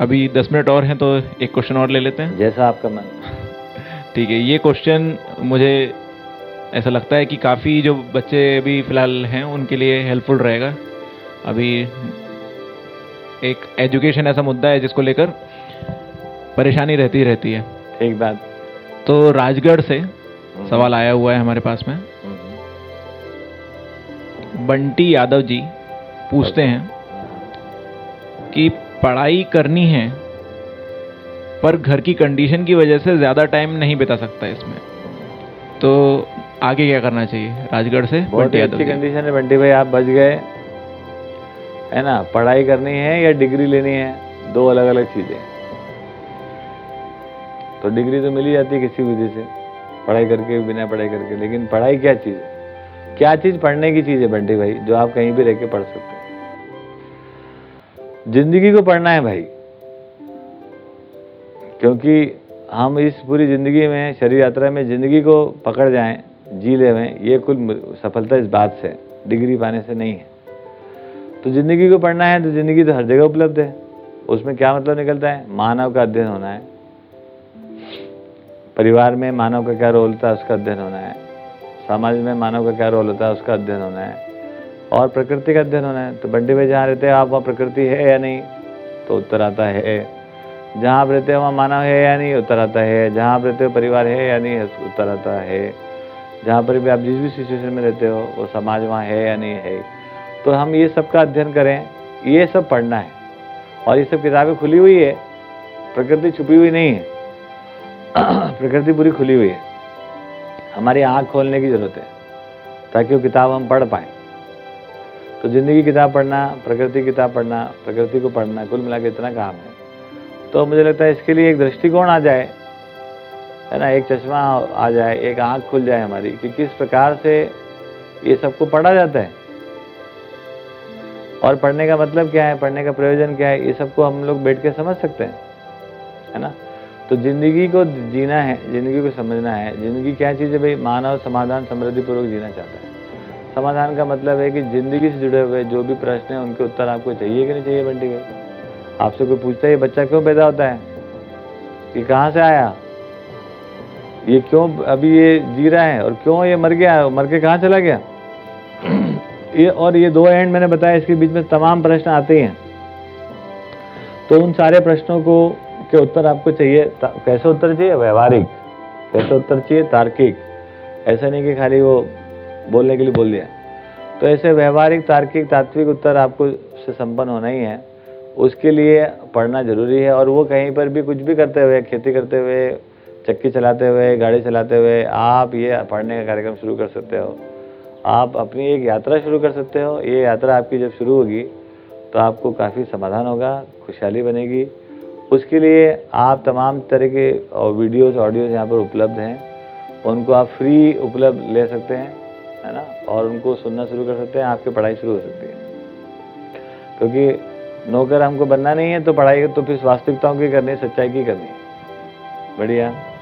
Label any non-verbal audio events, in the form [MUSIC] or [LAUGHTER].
अभी दस मिनट और हैं तो एक क्वेश्चन और ले लेते हैं। जैसा आपका मन। ठीक है ये क्वेश्चन मुझे ऐसा लगता है कि काफ़ी जो बच्चे अभी फ़िलहाल हैं उनके लिए हेल्पफुल रहेगा। अभी एक एजुकेशन ऐसा मुद्दा है जिसको लेकर परेशानी रहती रहती है। ठीक बात। तो राजगढ़ से सवाल आया हुआ है हमारे पास में। हम्म, बंटी यादव जी पूछते हैं कि पढ़ाई करनी है पर घर की कंडीशन की वजह से ज़्यादा टाइम नहीं बिता सकता इसमें। तो आगे क्या करना चाहिए? राजगढ़ से बहुत अच्छी कंडीशन है बंटी भाई आप बच गए। है ना? पढ़ाई करनी है या डिग्री लेनी है? दो अलग अलग चीज़ें। तो डिग्री तो मिल ही जाती है किसी विधि से पढ़ाई करके बिना पढ़ाई करके। लेकिन पढ़ाई क्या चीज़? क्या चीज़ पढ़ने की चीज़ है बंटी भाई जो आप कहीं भी रह के पढ़ सकते ज़िंदगी को पढ़ना है भाई। क्योंकि हम इस पूरी ज़िंदगी में, शरीर यात्रा में ज़िंदगी को पकड़ जाएँ, जी ले ये कुल सफलता इस बात से, डिग्री पाने से नहीं है। तो ज़िंदगी को पढ़ना है तो ज़िंदगी तो हर जगह उपलब्ध है। उसमें क्या मतलब निकलता है? मानव का अध्ययन होना है। परिवार में मानव का क्या रोल होता है, उसका अध्ययन होना है। समाज में मानव का क्या रोल होता है, उसका अध्ययन होना है। और प्रकृति का अध्ययन होना है। तो बंटी में जहाँ रहते हैं आप, वहाँ प्रकृति है या नहीं? तो उत्तर आता है जहाँ आप रहते हो, वहाँ मानव है या नहीं? उत्तर आता है जहाँ आप रहते हो, परिवार है या नहीं? उत्तर आता है जहाँ पर भी आप जिस भी सिचुएशन में रहते हो, वो समाज वहाँ है या नहीं है तो हम ये सब का अध्ययन करें। ये सब पढ़ना है। और ये सब किताबें खुली हुई है। प्रकृति छुपी हुई नहीं है। [CLEARS THROAT] प्रकृति पूरी खुली हुई है। हमारी आँख खोलने की ज़रूरत है, ताकि वो किताब हम पढ़ पाएँ। तो ज़िंदगी किताब पढ़ना, प्रकृति किताब पढ़ना, प्रकृति को पढ़ना, कुल मिला के इतना काम है। तो मुझे लगता है इसके लिए एक दृष्टिकोण आ जाए, है ना, एक चश्मा आ जाए, एक आँख खुल जाए हमारी, कि किस प्रकार से ये सबको पढ़ा जाता है। और पढ़ने का मतलब क्या है, पढ़ने का प्रयोजन क्या है, ये सबको हम लोग बैठ के समझ सकते हैं, है ना। तो ज़िंदगी को जीना है, ज़िंदगी को समझना है, ज़िंदगी क्या चीज़ है भाई, मानव समाधान समृद्धि पूर्वक जीना चाहता है। समाधान का मतलब है कि ज़िंदगी से जुड़े हुए जो भी प्रश्न हैं, उनके उत्तर आपको चाहिए कि नहीं चाहिए बंटी भाई? आपसे कोई पूछता है, ये बच्चा क्यों पैदा होता है? ये कहाँ से आया? ये क्यों अभी ये जी रहा है और क्यों ये मर गया, मर के कहाँ चला गया? [CLEARS THROAT] ये और ये दो एंड मैंने बताया, इसके बीच में तमाम प्रश्न आते हैं तो उन सारे प्रश्नों को, के उत्तर आपको चाहिए कैसे उत्तर चाहिए? व्यवहारिक। कैसे उत्तर चाहिए? तार्किक। ऐसा नहीं कि खाली वो बोलने के लिए बोल दिया। तो ऐसे व्यवहारिक, तार्किक, तात्विक उत्तर आपको से संपन्न होना ही है। उसके लिए पढ़ना ज़रूरी है और वो कहीं पर भी कुछ भी करते हुए, खेती करते हुए, चक्की चलाते हुए, गाड़ी चलाते हुए, आप ये पढ़ने का कार्यक्रम शुरू कर सकते हो। आप अपनी एक यात्रा शुरू कर सकते हो। ये यात्रा आपकी जब शुरू होगी तो आपको काफ़ी समाधान होगा, खुशहाली बनेगी। उसके लिए आप तमाम तरह के वीडियोस ऑडियोज यहाँ पर उपलब्ध हैं। उनको आप फ्री उपलब्ध ले सकते हैं। है ना? और उनको सुनना शुरू कर सकते हैं, आपकी पढ़ाई शुरू हो सकती है। क्योंकि नौकर हमको बनना नहीं है तो पढ़ाई तो फिर वास्तविकताओं की करनी है, सच्चाई की करनी है। बढ़िया।